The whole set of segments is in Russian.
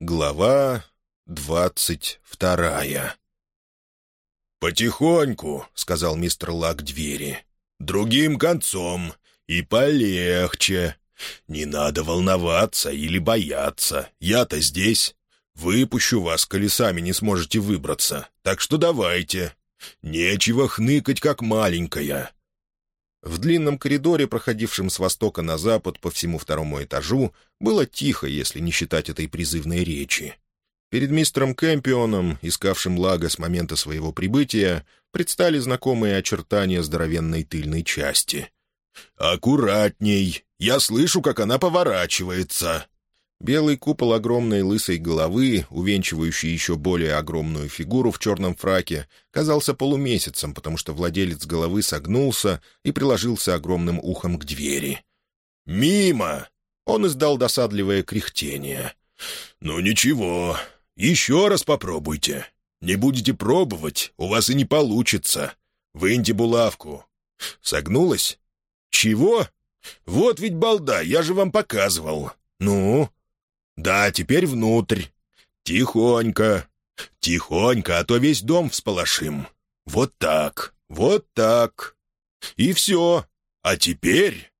Глава двадцать вторая «Потихоньку», — сказал мистер Лак двери. «Другим концом. И полегче. Не надо волноваться или бояться. Я-то здесь. Выпущу вас, колесами не сможете выбраться. Так что давайте. Нечего хныкать, как маленькая. В длинном коридоре, проходившем с востока на запад по всему второму этажу, было тихо, если не считать этой призывной речи. Перед мистером Кэмпионом, искавшим Лага с момента своего прибытия, предстали знакомые очертания здоровенной тыльной части. «Аккуратней! Я слышу, как она поворачивается!» Белый купол огромной лысой головы, увенчивающий еще более огромную фигуру в черном фраке, казался полумесяцем, потому что владелец головы согнулся и приложился огромным ухом к двери. «Мимо!» — он издал досадливое кряхтение. «Ну ничего, еще раз попробуйте. Не будете пробовать, у вас и не получится. Выньте булавку. Согнулась? Чего? Вот ведь балда, я же вам показывал. Ну, «Да, теперь внутрь. Тихонько. Тихонько, а то весь дом всполошим. Вот так, вот так. И все. А теперь...»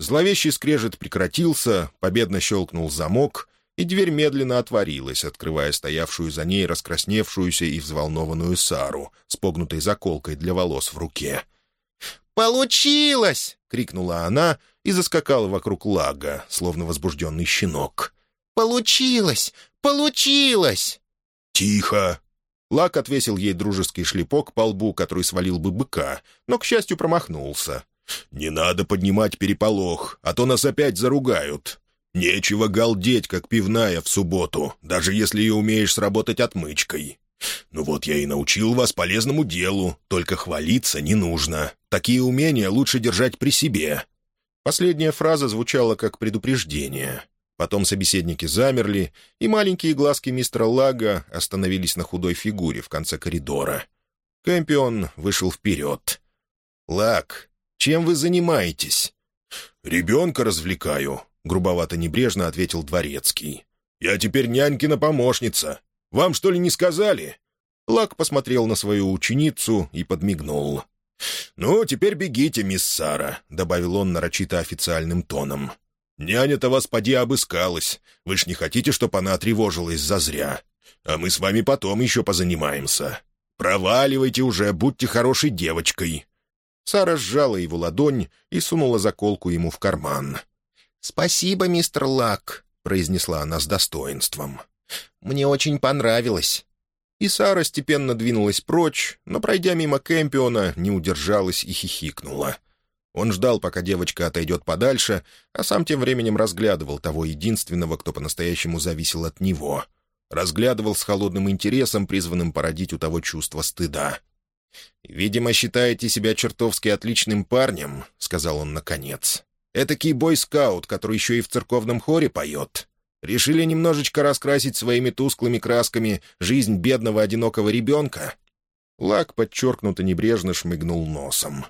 Зловещий скрежет прекратился, победно щелкнул замок, и дверь медленно отворилась, открывая стоявшую за ней раскрасневшуюся и взволнованную Сару с погнутой заколкой для волос в руке. «Получилось!» — крикнула она и заскакала вокруг лага, словно возбужденный щенок. «Получилось! Получилось!» «Тихо!» Лак отвесил ей дружеский шлепок по лбу, который свалил бы быка, но, к счастью, промахнулся. «Не надо поднимать переполох, а то нас опять заругают. Нечего галдеть, как пивная в субботу, даже если и умеешь сработать отмычкой. Ну вот я и научил вас полезному делу, только хвалиться не нужно. Такие умения лучше держать при себе». Последняя фраза звучала как предупреждение. Потом собеседники замерли, и маленькие глазки мистера Лага остановились на худой фигуре в конце коридора. Кэмпион вышел вперед. «Лаг, чем вы занимаетесь?» «Ребенка развлекаю», — грубовато-небрежно ответил Дворецкий. «Я теперь нянькина помощница. Вам, что ли, не сказали?» Лак посмотрел на свою ученицу и подмигнул. «Ну, теперь бегите, мисс Сара», — добавил он нарочито официальным тоном. Няня-то вас поди обыскалась. Вы ж не хотите, чтобы она тревожилась зазря. А мы с вами потом еще позанимаемся. Проваливайте уже, будьте хорошей девочкой». Сара сжала его ладонь и сунула заколку ему в карман. «Спасибо, мистер Лак», — произнесла она с достоинством. «Мне очень понравилось». И Сара степенно двинулась прочь, но, пройдя мимо Кэмпиона, не удержалась и хихикнула. Он ждал, пока девочка отойдет подальше, а сам тем временем разглядывал того единственного, кто по-настоящему зависел от него. Разглядывал с холодным интересом, призванным породить у того чувство стыда. «Видимо, считаете себя чертовски отличным парнем», — сказал он наконец. «Этакий бойскаут, который еще и в церковном хоре поет. Решили немножечко раскрасить своими тусклыми красками жизнь бедного одинокого ребенка?» Лак подчеркнуто небрежно шмыгнул носом.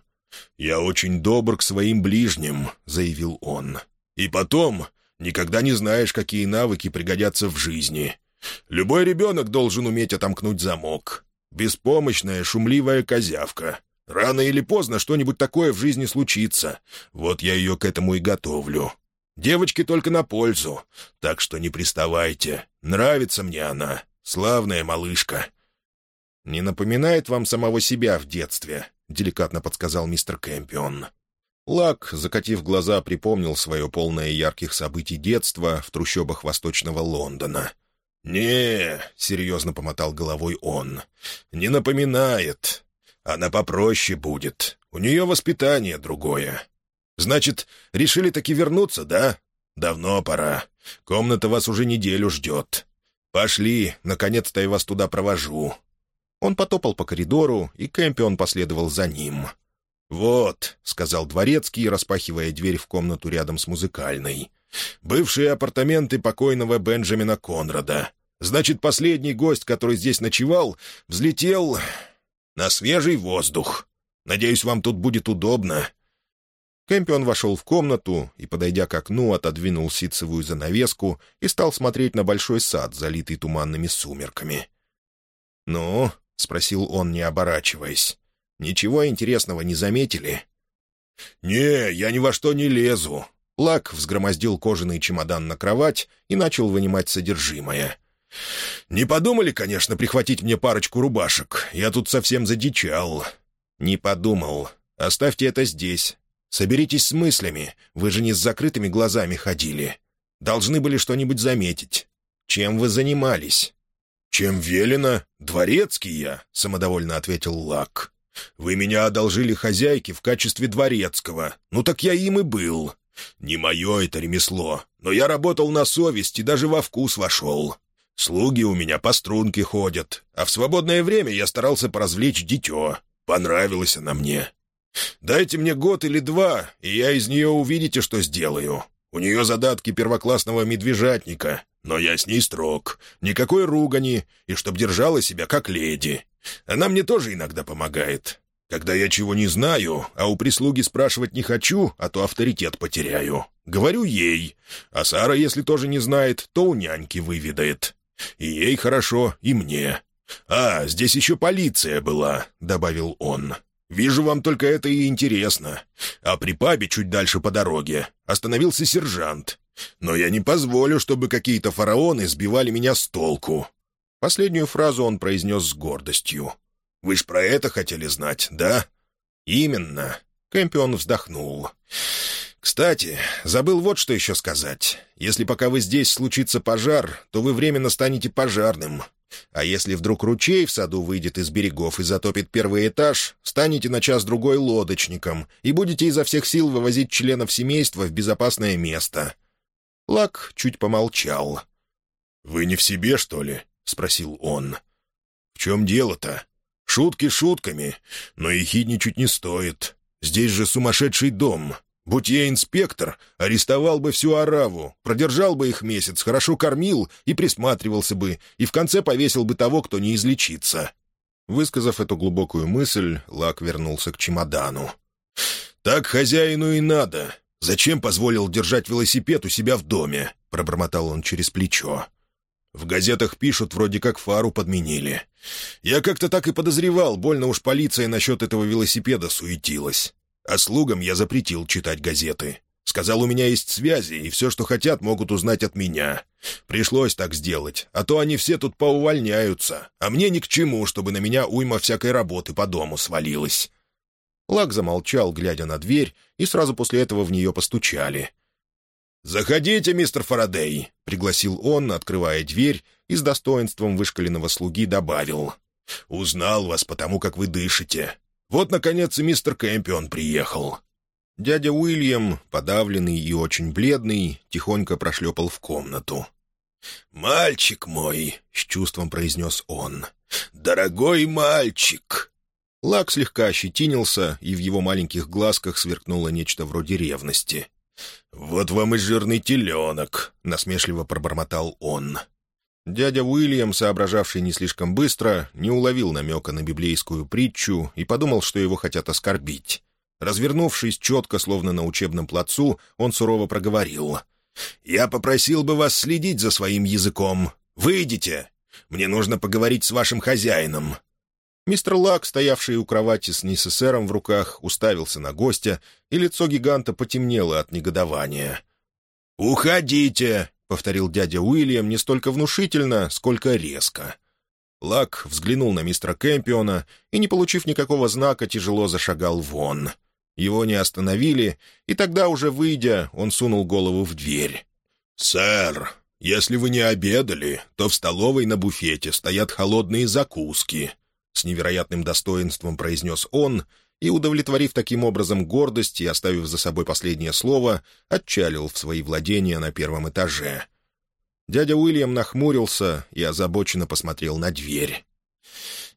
«Я очень добр к своим ближним», — заявил он. «И потом, никогда не знаешь, какие навыки пригодятся в жизни. Любой ребенок должен уметь отомкнуть замок. Беспомощная, шумливая козявка. Рано или поздно что-нибудь такое в жизни случится. Вот я ее к этому и готовлю. Девочке только на пользу, так что не приставайте. Нравится мне она, славная малышка». «Не напоминает вам самого себя в детстве?» — деликатно подсказал мистер Кэмпион. Лак, закатив глаза, припомнил свое полное ярких событий детства в трущобах восточного Лондона. «Не», — серьезно помотал головой он, — «не напоминает. Она попроще будет. У нее воспитание другое. Значит, решили таки вернуться, да? Давно пора. Комната вас уже неделю ждет. Пошли, наконец-то я вас туда провожу. Он потопал по коридору, и Кэмпион последовал за ним. «Вот», — сказал дворецкий, распахивая дверь в комнату рядом с музыкальной. «Бывшие апартаменты покойного Бенджамина Конрада. Значит, последний гость, который здесь ночевал, взлетел на свежий воздух. Надеюсь, вам тут будет удобно». Кэмпион вошел в комнату и, подойдя к окну, отодвинул ситцевую занавеску и стал смотреть на большой сад, залитый туманными сумерками. «Ну?» — спросил он, не оборачиваясь. «Ничего интересного не заметили?» «Не, я ни во что не лезу». Лак взгромоздил кожаный чемодан на кровать и начал вынимать содержимое. «Не подумали, конечно, прихватить мне парочку рубашек. Я тут совсем задичал». «Не подумал. Оставьте это здесь. Соберитесь с мыслями. Вы же не с закрытыми глазами ходили. Должны были что-нибудь заметить. Чем вы занимались?» «Чем велено? Дворецкий я», — самодовольно ответил Лак. «Вы меня одолжили хозяйке в качестве дворецкого. Ну так я им и был. Не мое это ремесло, но я работал на совесть и даже во вкус вошел. Слуги у меня по струнке ходят, а в свободное время я старался поразвлечь дитё. Понравилась она мне. Дайте мне год или два, и я из нее увидите, что сделаю. У нее задатки первоклассного медвежатника, но я с ней строг. Никакой ругани, и чтоб держала себя как леди. Она мне тоже иногда помогает. Когда я чего не знаю, а у прислуги спрашивать не хочу, а то авторитет потеряю. Говорю ей. А Сара, если тоже не знает, то у няньки выведает. И ей хорошо, и мне. «А, здесь еще полиция была», — добавил он. «Вижу, вам только это и интересно. А при пабе чуть дальше по дороге остановился сержант. Но я не позволю, чтобы какие-то фараоны сбивали меня с толку». Последнюю фразу он произнес с гордостью. «Вы ж про это хотели знать, да?» «Именно». Кэмпион вздохнул. «Кстати, забыл вот что еще сказать. Если пока вы здесь случится пожар, то вы временно станете пожарным. А если вдруг ручей в саду выйдет из берегов и затопит первый этаж, станете на час-другой лодочником и будете изо всех сил вывозить членов семейства в безопасное место». Лак чуть помолчал. «Вы не в себе, что ли?» — спросил он. «В чем дело-то? Шутки шутками, но и хидничать не стоит. Здесь же сумасшедший дом. Будь я инспектор, арестовал бы всю ораву, продержал бы их месяц, хорошо кормил и присматривался бы, и в конце повесил бы того, кто не излечится». Высказав эту глубокую мысль, Лак вернулся к чемодану. «Так хозяину и надо. Зачем позволил держать велосипед у себя в доме?» — пробормотал он через плечо. «В газетах пишут, вроде как фару подменили. Я как-то так и подозревал, больно уж полиция насчет этого велосипеда суетилась. А слугам я запретил читать газеты. Сказал, у меня есть связи, и все, что хотят, могут узнать от меня. Пришлось так сделать, а то они все тут поувольняются, а мне ни к чему, чтобы на меня уйма всякой работы по дому свалилась». Лак замолчал, глядя на дверь, и сразу после этого в нее постучали. «Заходите, мистер Фарадей», — пригласил он, открывая дверь, и с достоинством вышкаленного слуги добавил. «Узнал вас потому, как вы дышите. Вот, наконец, и мистер Кэмпион приехал». Дядя Уильям, подавленный и очень бледный, тихонько прошлепал в комнату. «Мальчик мой», — с чувством произнес он, — «дорогой мальчик». Лак слегка ощетинился, и в его маленьких глазках сверкнуло нечто вроде ревности. «Вот вам и жирный теленок», — насмешливо пробормотал он. Дядя Уильям, соображавший не слишком быстро, не уловил намека на библейскую притчу и подумал, что его хотят оскорбить. Развернувшись четко, словно на учебном плацу, он сурово проговорил. «Я попросил бы вас следить за своим языком. Выйдите! Мне нужно поговорить с вашим хозяином». Мистер Лак, стоявший у кровати с НССРом в руках, уставился на гостя, и лицо гиганта потемнело от негодования. «Уходите!» — повторил дядя Уильям не столько внушительно, сколько резко. Лак взглянул на мистера Кэмпиона и, не получив никакого знака, тяжело зашагал вон. Его не остановили, и тогда, уже выйдя, он сунул голову в дверь. «Сэр, если вы не обедали, то в столовой на буфете стоят холодные закуски», — с невероятным достоинством произнес он — и, удовлетворив таким образом гордость и оставив за собой последнее слово, отчалил в свои владения на первом этаже. Дядя Уильям нахмурился и озабоченно посмотрел на дверь.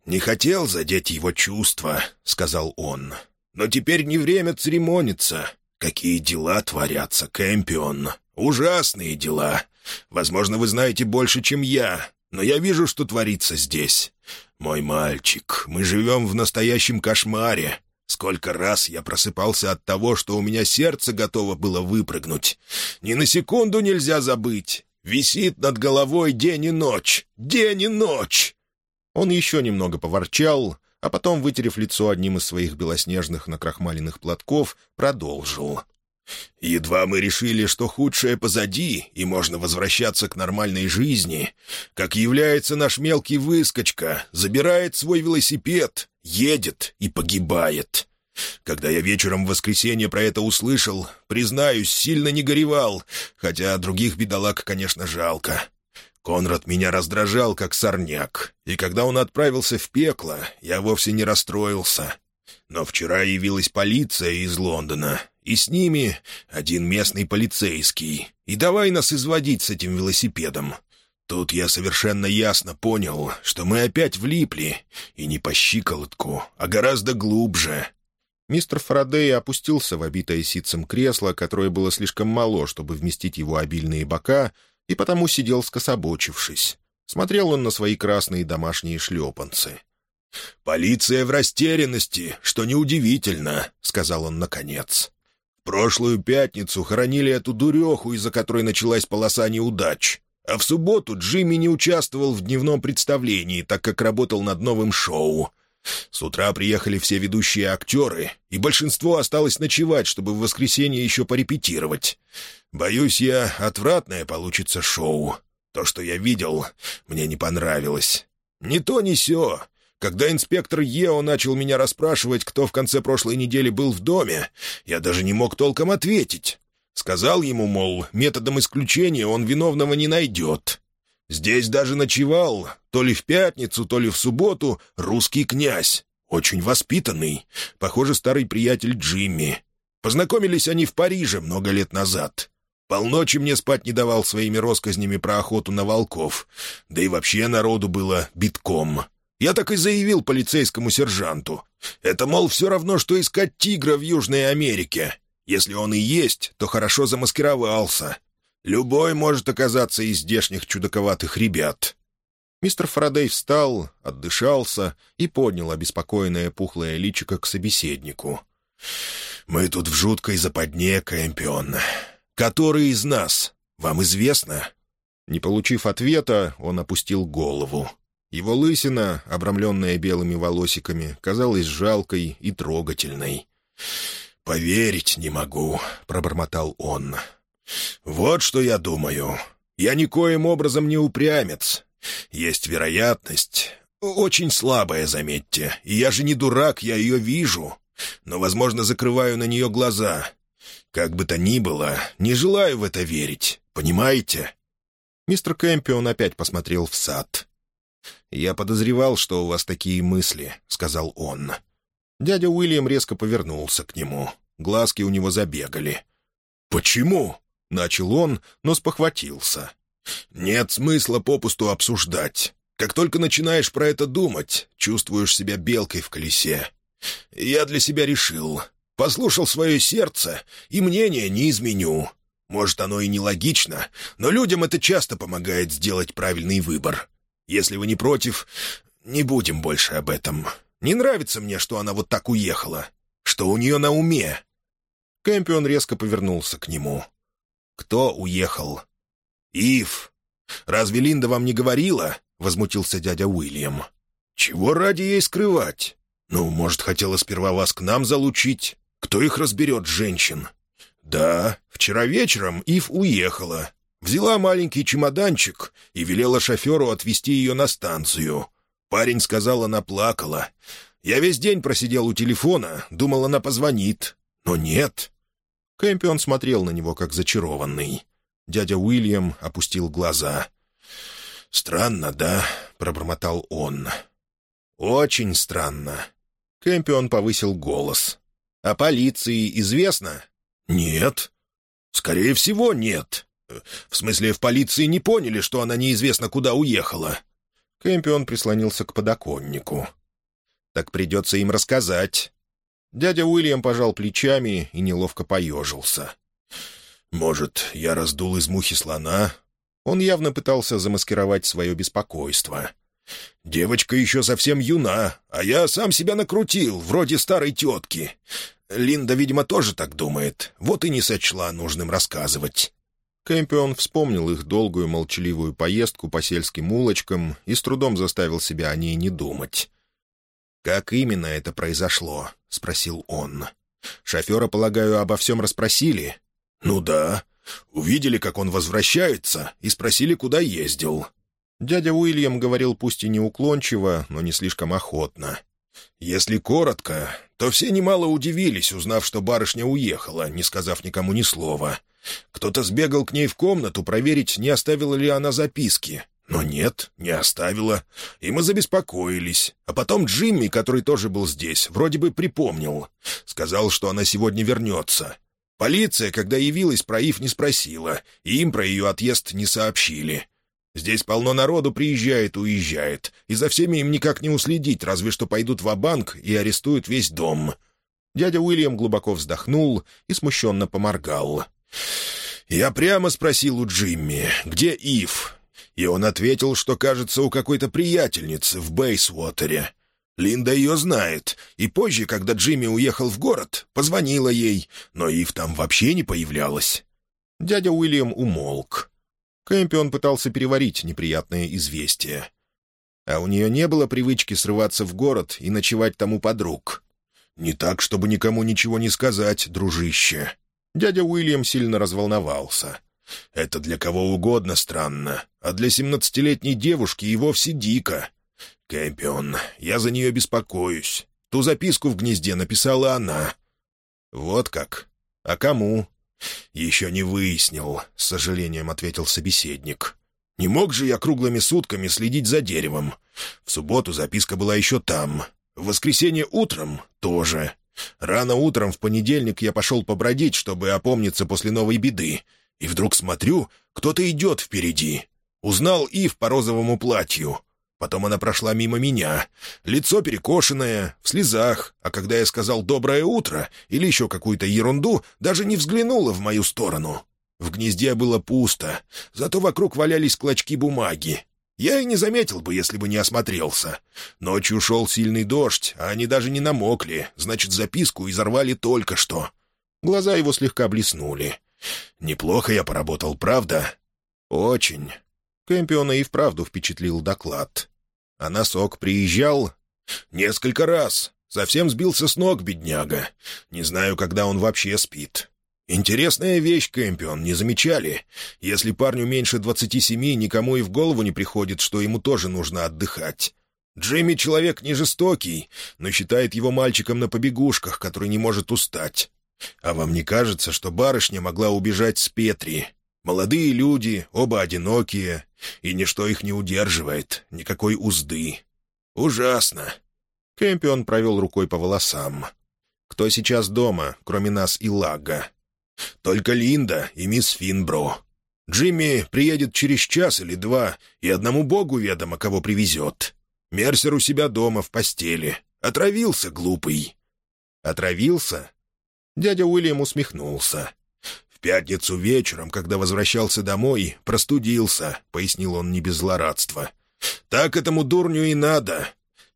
«Не хотел задеть его чувства», — сказал он. «Но теперь не время церемониться. Какие дела творятся, Кэмпион? Ужасные дела. Возможно, вы знаете больше, чем я, но я вижу, что творится здесь. Мой мальчик, мы живем в настоящем кошмаре. Сколько раз я просыпался от того, что у меня сердце готово было выпрыгнуть. Ни на секунду нельзя забыть. Висит над головой день и ночь. День и ночь!» Он еще немного поворчал, а потом, вытерев лицо одним из своих белоснежных накрахмаленных платков, продолжил. Едва мы решили, что худшее позади, и можно возвращаться к нормальной жизни, как является наш мелкий выскочка, забирает свой велосипед, едет и погибает. Когда я вечером в воскресенье про это услышал, признаюсь, сильно не горевал, хотя других бедолаг, конечно, жалко. Конрад меня раздражал, как сорняк, и когда он отправился в пекло, я вовсе не расстроился. Но вчера явилась полиция из Лондона, и с ними один местный полицейский. И давай нас изводить с этим велосипедом. Тут я совершенно ясно понял, что мы опять влипли, и не по щиколотку, а гораздо глубже. Мистер Фарадей опустился в обитое ситцем кресло, которое было слишком мало, чтобы вместить его обильные бока, и потому сидел скособочившись. Смотрел он на свои красные домашние шлепанцы. «Полиция в растерянности, что неудивительно», — сказал он наконец прошлую пятницу хоронили эту дуреху, из-за которой началась полоса неудач. А в субботу Джимми не участвовал в дневном представлении, так как работал над новым шоу. С утра приехали все ведущие актеры, и большинство осталось ночевать, чтобы в воскресенье еще порепетировать. Боюсь я, отвратное получится шоу. То, что я видел, мне не понравилось. Ни то, ни сё. Когда инспектор Ео начал меня расспрашивать, кто в конце прошлой недели был в доме, я даже не мог толком ответить. Сказал ему, мол, методом исключения он виновного не найдет. Здесь даже ночевал, то ли в пятницу, то ли в субботу, русский князь. Очень воспитанный. Похоже, старый приятель Джимми. Познакомились они в Париже много лет назад. Полночи мне спать не давал своими росказнями про охоту на волков. Да и вообще народу было битком. Я так и заявил полицейскому сержанту. Это, мол, все равно, что искать тигра в Южной Америке. Если он и есть, то хорошо замаскировался. Любой может оказаться из здешних чудаковатых ребят». Мистер Фарадей встал, отдышался и поднял обеспокоенное пухлое личико к собеседнику. «Мы тут в жуткой западне, Кэмпион. Который из нас? Вам известно?» Не получив ответа, он опустил голову. Его лысина, обрамленная белыми волосиками, казалась жалкой и трогательной. «Поверить не могу», — пробормотал он. «Вот что я думаю. Я никоим образом не упрямец. Есть вероятность, очень слабая, заметьте, и я же не дурак, я ее вижу, но, возможно, закрываю на нее глаза. Как бы то ни было, не желаю в это верить, понимаете?» Мистер Кэмпион опять посмотрел в сад. «Я подозревал, что у вас такие мысли», — сказал он. Дядя Уильям резко повернулся к нему. Глазки у него забегали. «Почему?» — начал он, но спохватился. «Нет смысла попусту обсуждать. Как только начинаешь про это думать, чувствуешь себя белкой в колесе. Я для себя решил. Послушал свое сердце, и мнение не изменю. Может, оно и нелогично, но людям это часто помогает сделать правильный выбор. Если вы не против, не будем больше об этом. Не нравится мне, что она вот так уехала. Что у нее на уме?» Кэмпион резко повернулся к нему. «Кто уехал?» «Ив. Разве Линда вам не говорила?» — возмутился дядя Уильям. «Чего ради ей скрывать? Ну, может, хотела сперва вас к нам залучить? Кто их разберет, женщин?» «Да, вчера вечером Ив уехала. Взяла маленький чемоданчик и велела шоферу отвезти ее на станцию. Парень сказал, она плакала. Я весь день просидел у телефона, думал, она позвонит. Но нет. Кэмпион смотрел на него, как зачарованный. Дядя Уильям опустил глаза. «Странно, да?» — пробормотал он. «Очень странно». Кэмпион повысил голос. «А полиции известно?» «Нет». «Скорее всего, нет. В смысле, в полиции не поняли, что она неизвестно куда уехала». Кэмпион прислонился к подоконнику. «Так придется им рассказать». Дядя Уильям пожал плечами и неловко поежился. «Может, я раздул из мухи слона?» Он явно пытался замаскировать свое беспокойство. Девочка еще совсем юна, а я сам себя накрутил, вроде старой тетки. Линда, видимо, тоже так думает, вот и не сочла нужным рассказывать». Кэмпион вспомнил их долгую молчаливую поездку по сельским улочкам и с трудом заставил себя о ней не думать. «Как именно это произошло?» — спросил он. «Шофера, полагаю, обо всем расспросили?» «Ну да. Увидели, как он возвращается, и спросили, куда ездил». Дядя Уильям говорил пусть и неуклончиво, но не слишком охотно. «Если коротко, то все немало удивились, узнав, что барышня уехала, не сказав никому ни слова. Кто-то сбегал к ней в комнату проверить, не оставила ли она записки. Но нет, не оставила. И мы забеспокоились. А потом Джимми, который тоже был здесь, вроде бы припомнил. Сказал, что она сегодня вернется. Полиция, когда явилась, про Ив не спросила, и им про ее отъезд не сообщили. Здесь полно народу приезжает, уезжает, и за всеми им никак не уследить, разве что пойдут в банк и арестуют весь дом». Дядя Уильям глубоко вздохнул и смущенно поморгал. «Я прямо спросил у Джимми, где Ив?» И он ответил, что, кажется, у какой-то приятельницы в Бейсуотере. Линда ее знает, и позже, когда Джимми уехал в город, позвонила ей, но Ив там вообще не появлялась. Дядя Уильям умолк. Кэмпион пытался переварить неприятное известие. А у нее не было привычки срываться в город и ночевать там у подруг. «Не так, чтобы никому ничего не сказать, дружище». Дядя Уильям сильно разволновался. «Это для кого угодно странно, а для семнадцатилетней девушки и вовсе дико. Кэмпион, я за нее беспокоюсь. Ту записку в гнезде написала она». «Вот как? А кому?» «Еще не выяснил», — с сожалением ответил собеседник. «Не мог же я круглыми сутками следить за деревом. В субботу записка была еще там. В воскресенье утром тоже. Рано утром в понедельник я пошел побродить, чтобы опомниться после новой беды. И вдруг смотрю, кто-то идет впереди. Узнал Ив по розовому платью. Потом она прошла мимо меня. Лицо перекошенное, в слезах, а когда я сказал «доброе утро» или еще какую-то ерунду, даже не взглянула в мою сторону. В гнезде было пусто, зато вокруг валялись клочки бумаги. Я и не заметил бы, если бы не осмотрелся. Ночью шел сильный дождь, а они даже не намокли, значит, записку изорвали только что. Глаза его слегка блеснули. «Неплохо я поработал, правда?» «Очень». Кэмпиона и вправду впечатлил доклад. «А носок приезжал?» «Несколько раз. Совсем сбился с ног, бедняга. Не знаю, когда он вообще спит. Интересная вещь, Кэмпион, не замечали? Если парню меньше двадцати семи, никому и в голову не приходит, что ему тоже нужно отдыхать. Джимми человек не жестокий, но считает его мальчиком на побегушках, который не может устать. А вам не кажется, что барышня могла убежать с Петри? Молодые люди, оба одинокие, и ничто их не удерживает, никакой узды. Ужасно. Кэмпион провел рукой по волосам. «Кто сейчас дома, кроме нас и Лага?» «Только Линда и мисс Финбро. Джимми приедет через час или два, и одному богу ведомо, кого привезет. Мерсер у себя дома в постели. Отравился, глупый». «Отравился?» Дядя Уильям усмехнулся. «В пятницу вечером, когда возвращался домой, простудился», — пояснил он не без злорадства. «Так этому дурню и надо.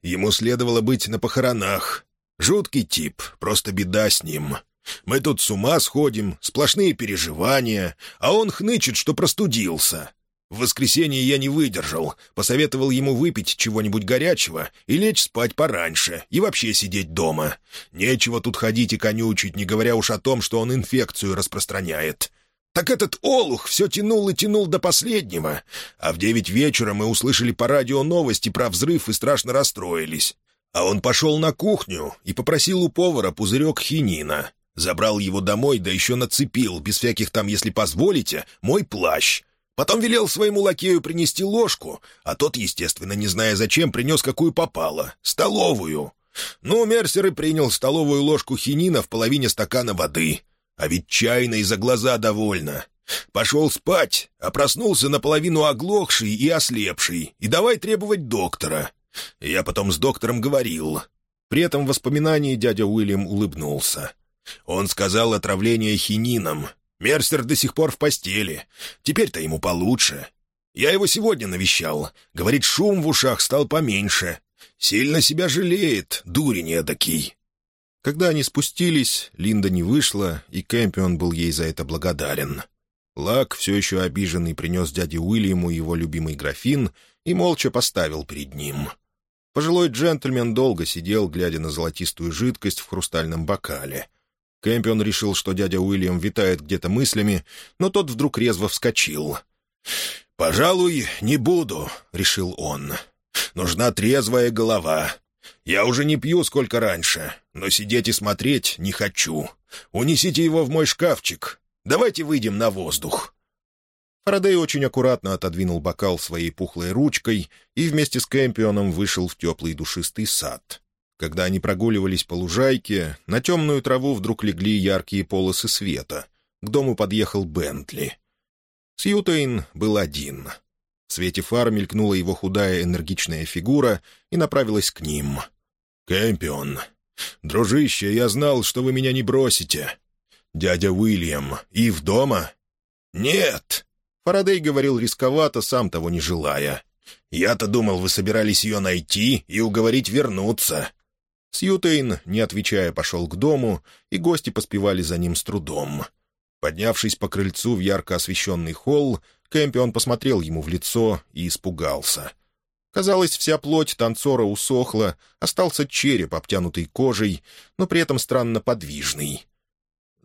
Ему следовало быть на похоронах. Жуткий тип, просто беда с ним. Мы тут с ума сходим, сплошные переживания, а он хнычет, что простудился. В воскресенье я не выдержал, посоветовал ему выпить чего-нибудь горячего и лечь спать пораньше, и вообще сидеть дома. Нечего тут ходить и конючить, не говоря уж о том, что он инфекцию распространяет. Так этот олух все тянул и тянул до последнего, а в девять вечера мы услышали по радио новости про взрыв и страшно расстроились. А он пошел на кухню и попросил у повара пузырек хинина. Забрал его домой, да еще нацепил, без всяких там, если позволите, мой плащ. Потом велел своему лакею принести ложку, а тот, естественно, не зная зачем, принес какую попало — столовую. Ну, Мерсер и принял столовую ложку хинина в половине стакана воды. А ведь чайной за глаза довольно. Пошел спать, а проснулся наполовину оглохший и ослепший, и давай требовать доктора. Я потом с доктором говорил. При этом воспоминании дядя Уильям улыбнулся. Он сказал отравление хинином, Мерсер до сих пор в постели. Теперь-то ему получше. Я его сегодня навещал. Говорит, шум в ушах стал поменьше. Сильно себя жалеет, дурень эдакий». Когда они спустились, Линда не вышла, и Кэмпион был ей за это благодарен. Лак, все еще обиженный, принес дяде Уильяму его любимый графин и молча поставил перед ним. Пожилой джентльмен долго сидел, глядя на золотистую жидкость в хрустальном бокале. Кэмпион решил, что дядя Уильям витает где-то мыслями, но тот вдруг резво вскочил. «Пожалуй, не буду», — решил он. «Нужна трезвая голова. Я уже не пью, сколько раньше, но сидеть и смотреть не хочу. Унесите его в мой шкафчик. Давайте выйдем на воздух». Фарадей очень аккуратно отодвинул бокал своей пухлой ручкой и вместе с Кэмпионом вышел в теплый душистый сад. Когда они прогуливались по лужайке, на темную траву вдруг легли яркие полосы света. К дому подъехал Бентли. Сьютейн был один. В свете фар мелькнула его худая энергичная фигура и направилась к ним. «Кэмпион, дружище, я знал, что вы меня не бросите. Дядя Уильям, Ив дома?» «Нет!» Фарадей говорил рисковато, сам того не желая. «Я-то думал, вы собирались ее найти и уговорить вернуться». Сьютейн, не отвечая, пошел к дому, и гости поспевали за ним с трудом. Поднявшись по крыльцу в ярко освещенный холл, Кэмпион посмотрел ему в лицо и испугался. Казалось, вся плоть танцора усохла, остался череп, обтянутый кожей, но при этом странно подвижный.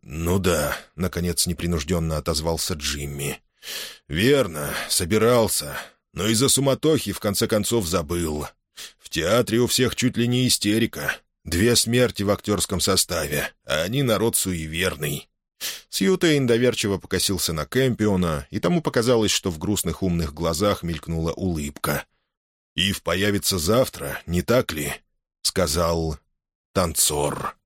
«Ну да», — наконец непринужденно отозвался Джимми. «Верно, собирался, но из-за суматохи в конце концов забыл. В театре у всех чуть ли не истерика. Две смерти в актерском составе, а они народ суеверный». Сьютейн доверчиво покосился на Кэмпиона, и тому показалось, что в грустных умных глазах мелькнула улыбка. «Ив появится завтра, не так ли?» — сказал танцор.